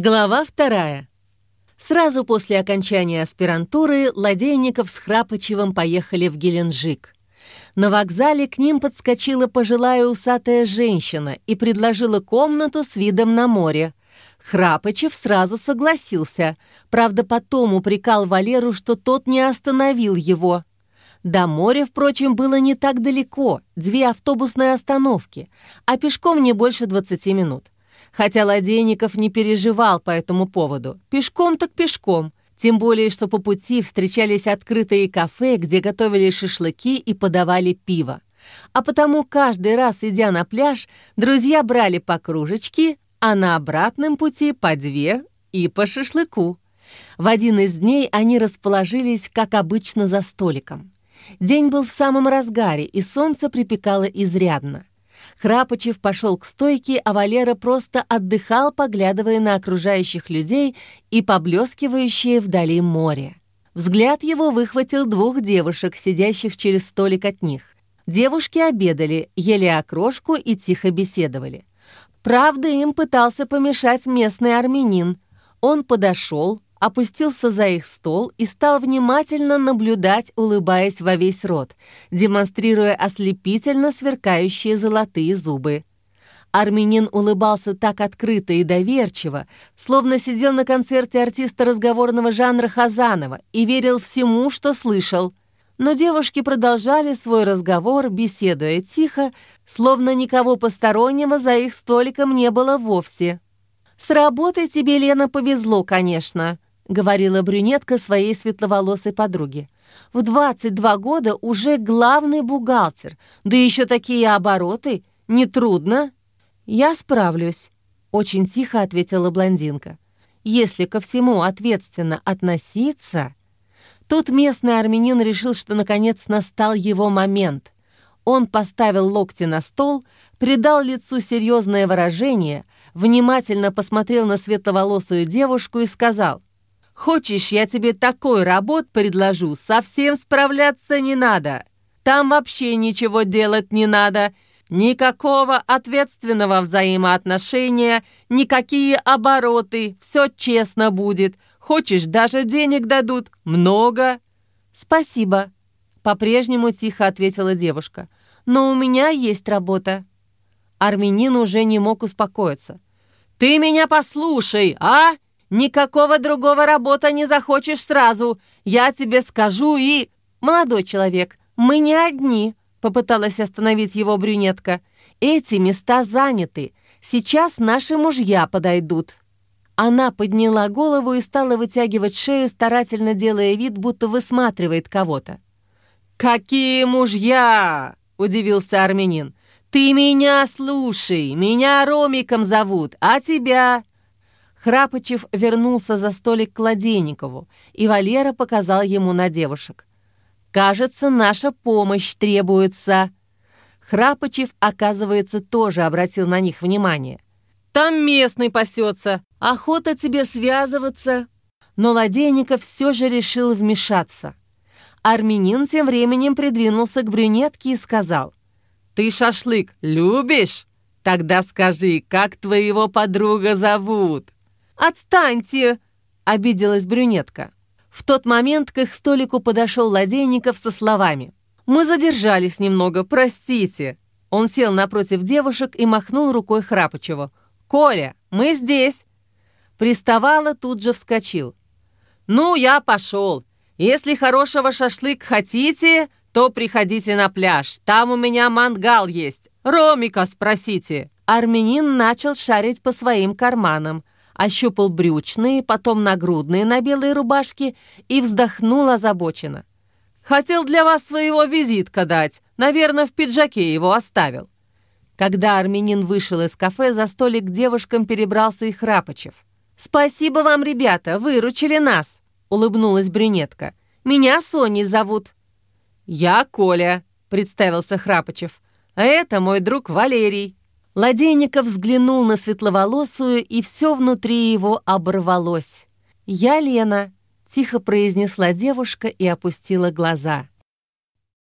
Глава вторая. Сразу после окончания аспирантуры Ладейников с Храпочевым поехали в Геленджик. На вокзале к ним подскочила пожилая усатая женщина и предложила комнату с видом на море. Храпочев сразу согласился, правда, потом упрекал Валеру, что тот не остановил его. До моря, впрочем, было не так далеко, две автобусные остановки, а пешком не больше 20 минут. Хотя Ладейников не переживал по этому поводу. Пешком так пешком. Тем более, что по пути встречались открытые кафе, где готовили шашлыки и подавали пиво. А потому каждый раз, идя на пляж, друзья брали по кружечке, а на обратном пути по две и по шашлыку. В один из дней они расположились, как обычно, за столиком. День был в самом разгаре, и солнце припекало изрядно. Храпочев пошел к стойке, а Валера просто отдыхал, поглядывая на окружающих людей и поблескивающее вдали море. Взгляд его выхватил двух девушек, сидящих через столик от них. Девушки обедали, ели окрошку и тихо беседовали. Правда, им пытался помешать местный армянин. Он подошел, опустился за их стол и стал внимательно наблюдать, улыбаясь во весь рот, демонстрируя ослепительно сверкающие золотые зубы. Армянин улыбался так открыто и доверчиво, словно сидел на концерте артиста разговорного жанра Хазанова и верил всему, что слышал. Но девушки продолжали свой разговор, беседуя тихо, словно никого постороннего за их столиком не было вовсе. «С работой тебе, Лена, повезло, конечно», — говорила брюнетка своей светловолосой подруге. «В 22 года уже главный бухгалтер, да еще такие обороты. Нетрудно?» «Я справлюсь», — очень тихо ответила блондинка. «Если ко всему ответственно относиться...» Тут местный армянин решил, что наконец настал его момент. Он поставил локти на стол, придал лицу серьезное выражение, внимательно посмотрел на светловолосую девушку и сказал, Хочешь, я тебе такой работ предложу, совсем справляться не надо. Там вообще ничего делать не надо, никакого ответственного взаимоотношения, никакие обороты, все честно будет. Хочешь, даже денег дадут, много. Спасибо, по-прежнему тихо ответила девушка. Но у меня есть работа. Армянин уже не мог успокоиться. «Ты меня послушай, а?» Никакого другого работа не захочешь сразу. Я тебе скажу и...» «Молодой человек, мы не одни», — попыталась остановить его брюнетка. «Эти места заняты. Сейчас наши мужья подойдут». Она подняла голову и стала вытягивать шею, старательно делая вид, будто высматривает кого-то. «Какие мужья?» — удивился армянин. «Ты меня слушай, меня Ромиком зовут, а тебя?» Храпочев вернулся за столик к Ладейникову, и Валера показал ему на девушек. «Кажется, наша помощь требуется». Храпочев, оказывается, тоже обратил на них внимание. «Там местный пасется, охота тебе связываться». Но Ладейников все же решил вмешаться. Армянин тем временем придвинулся к брюнетке и сказал, «Ты шашлык любишь? Тогда скажи, как твоего подруга зовут?» «Отстаньте!» — обиделась брюнетка. В тот момент к их столику подошел Ладейников со словами. «Мы задержались немного, простите». Он сел напротив девушек и махнул рукой Храпочеву. «Коля, мы здесь!» Приставала, тут же вскочил. «Ну, я пошел. Если хорошего шашлык хотите, то приходите на пляж. Там у меня мангал есть. Ромика спросите». Армянин начал шарить по своим карманам ощупал брючные, потом нагрудные на белой рубашке и вздохнул озабоченно. «Хотел для вас своего визитка дать. Наверное, в пиджаке его оставил». Когда армянин вышел из кафе, за столик к девушкам перебрался и Храпочев. «Спасибо вам, ребята, выручили нас», — улыбнулась брюнетка. «Меня Соней зовут». «Я Коля», — представился Храпочев. «А это мой друг Валерий». Ладейников взглянул на светловолосую, и все внутри его оборвалось. «Я Лена», — тихо произнесла девушка и опустила глаза.